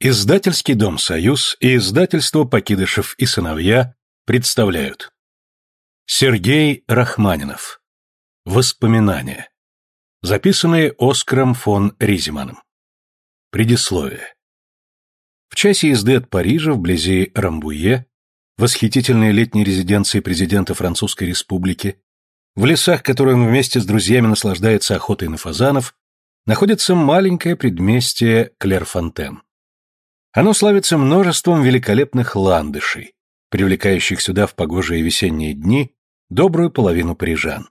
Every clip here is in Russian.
Издательский дом «Союз» и издательство «Покидышев и сыновья» представляют. Сергей Рахманинов. Воспоминания Записанные Оскаром фон Ризиманом. Предисловие. В часе езды от Парижа вблизи Рамбуе, восхитительной летней резиденции президента Французской Республики, в лесах, которые он вместе с друзьями наслаждается охотой на фазанов, находится маленькое предместье Клерфонтен. Оно славится множеством великолепных ландышей, привлекающих сюда в погожие весенние дни добрую половину парижан.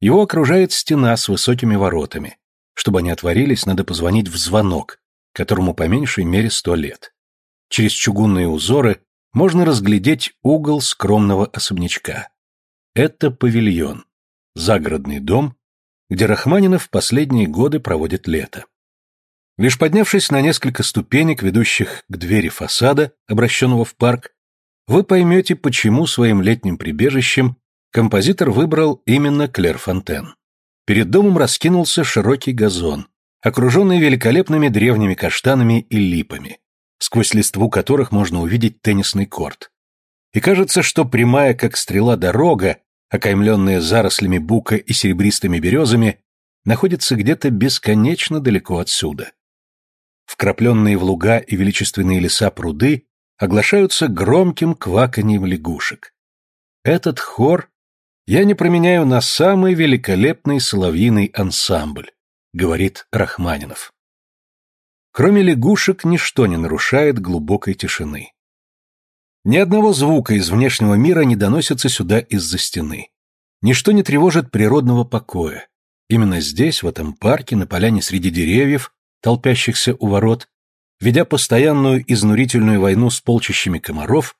Его окружает стена с высокими воротами. Чтобы они отворились, надо позвонить в звонок, которому по меньшей мере сто лет. Через чугунные узоры можно разглядеть угол скромного особнячка. Это павильон, загородный дом, где Рахманинов последние годы проводит лето. Лишь поднявшись на несколько ступенек, ведущих к двери фасада, обращенного в парк, вы поймете, почему своим летним прибежищем композитор выбрал именно Клерфонтен. Перед домом раскинулся широкий газон, окруженный великолепными древними каштанами и липами, сквозь листву которых можно увидеть теннисный корт. И кажется, что прямая, как стрела, дорога, окаймленная зарослями бука и серебристыми березами, находится где-то бесконечно далеко отсюда. Вкрапленные в луга и величественные леса пруды оглашаются громким кваканьем лягушек. Этот хор я не променяю на самый великолепный соловьиный ансамбль, говорит Рахманинов. Кроме лягушек ничто не нарушает глубокой тишины. Ни одного звука из внешнего мира не доносится сюда из-за стены. Ничто не тревожит природного покоя. Именно здесь, в этом парке, на поляне среди деревьев, толпящихся у ворот, ведя постоянную изнурительную войну с полчищами комаров,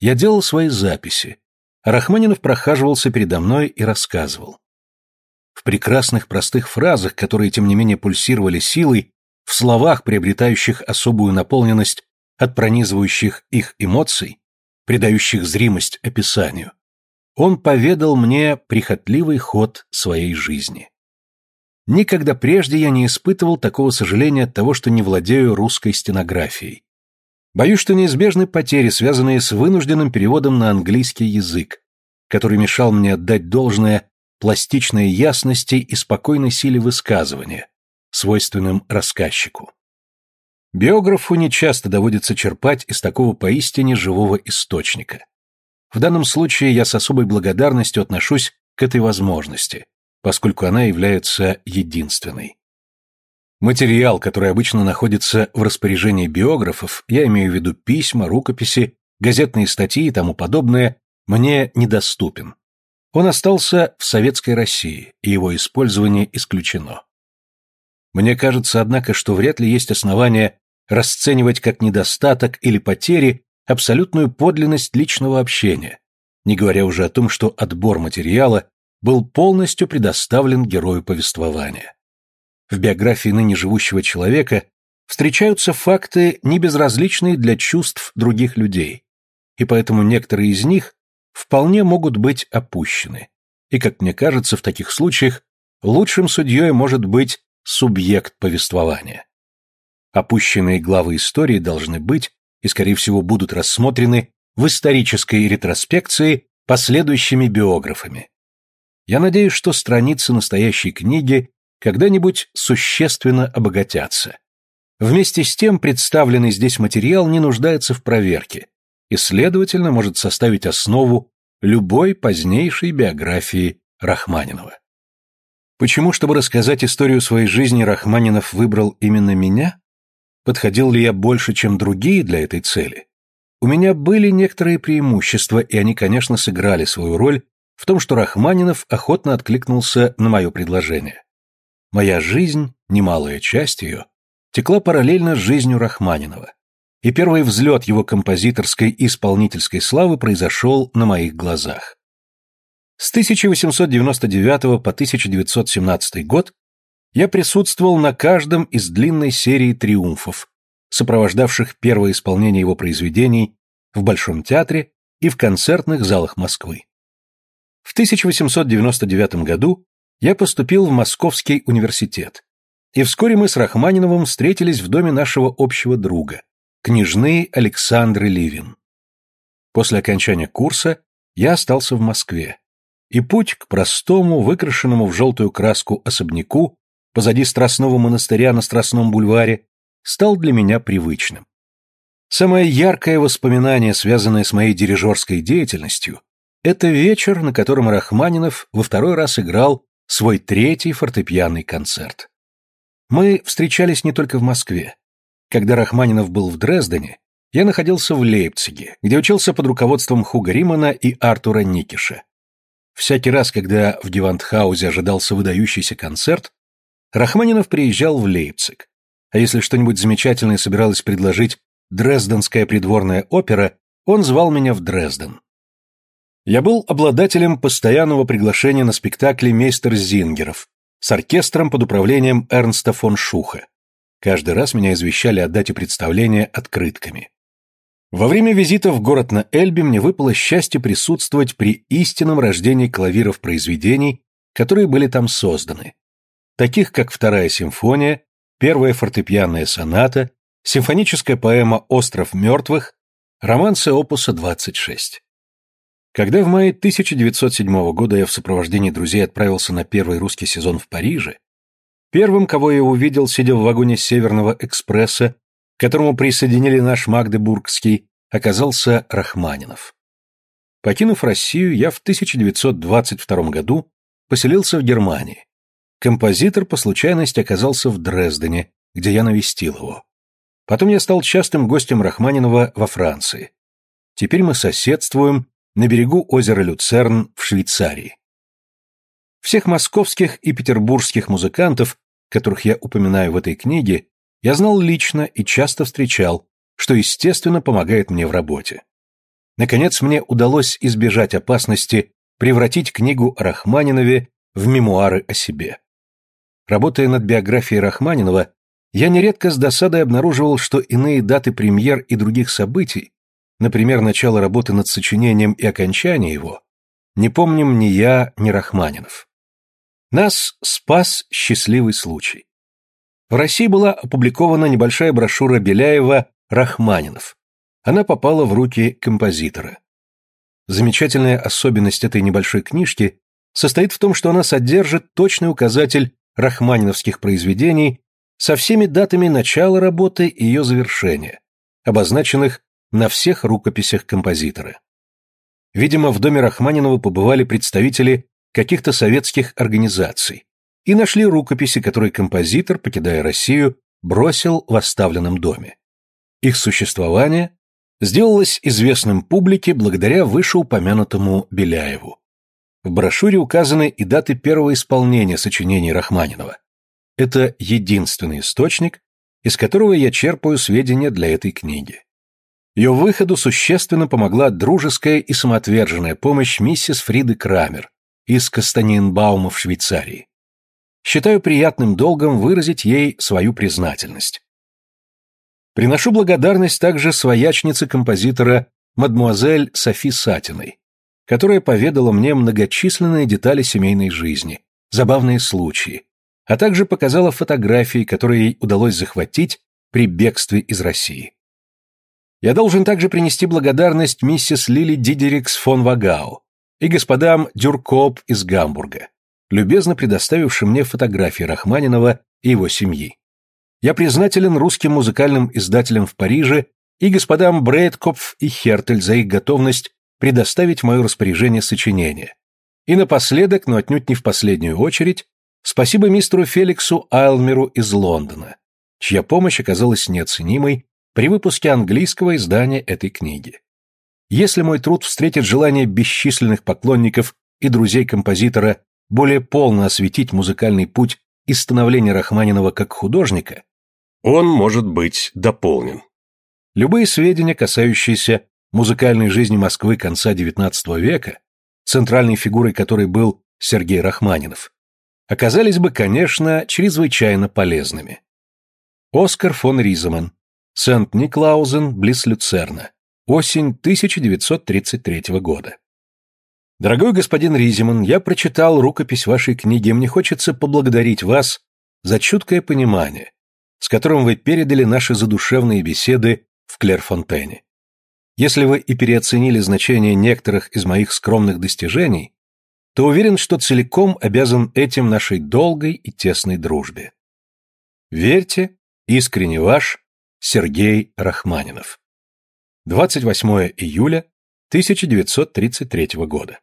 я делал свои записи, Рахманинов прохаживался передо мной и рассказывал. В прекрасных простых фразах, которые тем не менее пульсировали силой, в словах, приобретающих особую наполненность от пронизывающих их эмоций, придающих зримость описанию, он поведал мне прихотливый ход своей жизни. Никогда прежде я не испытывал такого сожаления от того, что не владею русской стенографией. Боюсь, что неизбежны потери, связанные с вынужденным переводом на английский язык, который мешал мне отдать должное пластичной ясности и спокойной силе высказывания, свойственным рассказчику. Биографу нечасто доводится черпать из такого поистине живого источника. В данном случае я с особой благодарностью отношусь к этой возможности, поскольку она является единственной. Материал, который обычно находится в распоряжении биографов, я имею в виду письма, рукописи, газетные статьи и тому подобное, мне недоступен. Он остался в Советской России, и его использование исключено. Мне кажется, однако, что вряд ли есть основания расценивать как недостаток или потери абсолютную подлинность личного общения, не говоря уже о том, что отбор материала был полностью предоставлен герою повествования. В биографии ныне живущего человека встречаются факты, не безразличные для чувств других людей, и поэтому некоторые из них вполне могут быть опущены. И, как мне кажется, в таких случаях лучшим судьей может быть субъект повествования. Опущенные главы истории должны быть, и, скорее всего, будут рассмотрены в исторической ретроспекции последующими биографами. Я надеюсь, что страницы настоящей книги когда-нибудь существенно обогатятся. Вместе с тем представленный здесь материал не нуждается в проверке и, следовательно, может составить основу любой позднейшей биографии Рахманинова. Почему, чтобы рассказать историю своей жизни, Рахманинов выбрал именно меня? Подходил ли я больше, чем другие для этой цели? У меня были некоторые преимущества, и они, конечно, сыграли свою роль в том, что Рахманинов охотно откликнулся на мое предложение. Моя жизнь, немалая часть ее, текла параллельно с жизнью Рахманинова, и первый взлет его композиторской и исполнительской славы произошел на моих глазах. С 1899 по 1917 год я присутствовал на каждом из длинной серии триумфов, сопровождавших первое исполнение его произведений в Большом театре и в концертных залах Москвы. В 1899 году я поступил в Московский университет, и вскоре мы с Рахманиновым встретились в доме нашего общего друга, княжны Александры Ливин. После окончания курса я остался в Москве, и путь к простому, выкрашенному в желтую краску особняку позади Страстного монастыря на Страстном бульваре стал для меня привычным. Самое яркое воспоминание, связанное с моей дирижерской деятельностью, это вечер, на котором Рахманинов во второй раз играл свой третий фортепианный концерт. Мы встречались не только в Москве. Когда Рахманинов был в Дрездене, я находился в Лейпциге, где учился под руководством Хуга Римана и Артура Никиша. Всякий раз, когда в Гевантхаузе ожидался выдающийся концерт, Рахманинов приезжал в Лейпциг. А если что-нибудь замечательное собиралось предложить Дрезденская придворная опера, он звал меня в Дрезден. Я был обладателем постоянного приглашения на спектакли мейстер Зингеров с оркестром под управлением Эрнста фон Шуха. Каждый раз меня извещали о дате представления открытками. Во время визита в город на Эльбе мне выпало счастье присутствовать при истинном рождении клавиров произведений, которые были там созданы, таких как Вторая симфония, Первая фортепианная соната, симфоническая поэма «Остров мертвых», романсы опуса 26. Когда в мае 1907 года я в сопровождении друзей отправился на первый русский сезон в Париже, первым, кого я увидел, сидя в вагоне Северного экспресса, к которому присоединили наш Магдебургский, оказался Рахманинов. Покинув Россию, я в 1922 году поселился в Германии. Композитор по случайности оказался в Дрездене, где я навестил его. Потом я стал частым гостем Рахманинова во Франции. Теперь мы соседствуем на берегу озера Люцерн в Швейцарии. Всех московских и петербургских музыкантов, которых я упоминаю в этой книге, я знал лично и часто встречал, что, естественно, помогает мне в работе. Наконец, мне удалось избежать опасности превратить книгу о Рахманинове в мемуары о себе. Работая над биографией Рахманинова, я нередко с досадой обнаруживал, что иные даты премьер и других событий, например, начало работы над сочинением и окончание его, не помним ни я, ни Рахманинов. Нас спас счастливый случай. В России была опубликована небольшая брошюра Беляева «Рахманинов». Она попала в руки композитора. Замечательная особенность этой небольшой книжки состоит в том, что она содержит точный указатель рахманиновских произведений со всеми датами начала работы и ее завершения, обозначенных на всех рукописях композитора. Видимо, в доме Рахманинова побывали представители каких-то советских организаций и нашли рукописи, которые композитор, покидая Россию, бросил в оставленном доме. Их существование сделалось известным публике благодаря вышеупомянутому Беляеву. В брошюре указаны и даты первого исполнения сочинений Рахманинова. Это единственный источник, из которого я черпаю сведения для этой книги. Ее выходу существенно помогла дружеская и самоотверженная помощь миссис Фриды Крамер из Кастанинбаума в Швейцарии. Считаю приятным долгом выразить ей свою признательность. Приношу благодарность также своячнице композитора мадмуазель Софи Сатиной, которая поведала мне многочисленные детали семейной жизни, забавные случаи, а также показала фотографии, которые ей удалось захватить при бегстве из России. Я должен также принести благодарность миссис Лили Дидерикс фон Вагау и господам Дюркоп из Гамбурга, любезно предоставившим мне фотографии Рахманинова и его семьи. Я признателен русским музыкальным издателям в Париже и господам Брейдкопф и Хертель за их готовность предоставить в мое распоряжение сочинение. И напоследок, но отнюдь не в последнюю очередь, Спасибо мистеру Феликсу Айлмеру из Лондона, чья помощь оказалась неоценимой при выпуске английского издания этой книги. Если мой труд встретит желание бесчисленных поклонников и друзей композитора более полно осветить музыкальный путь и становление Рахманинова как художника, он может быть дополнен. Любые сведения, касающиеся музыкальной жизни Москвы конца XIX века, центральной фигурой которой был Сергей Рахманинов, оказались бы, конечно, чрезвычайно полезными. Оскар фон Риземан. Сент-Никлаузен, близ Люцерна. Осень 1933 года. Дорогой господин Риземан, я прочитал рукопись вашей книги, мне хочется поблагодарить вас за чуткое понимание, с которым вы передали наши задушевные беседы в Клерфонтене. Если вы и переоценили значение некоторых из моих скромных достижений, то уверен, что целиком обязан этим нашей долгой и тесной дружбе. Верьте, искренне ваш, Сергей Рахманинов. 28 июля 1933 года.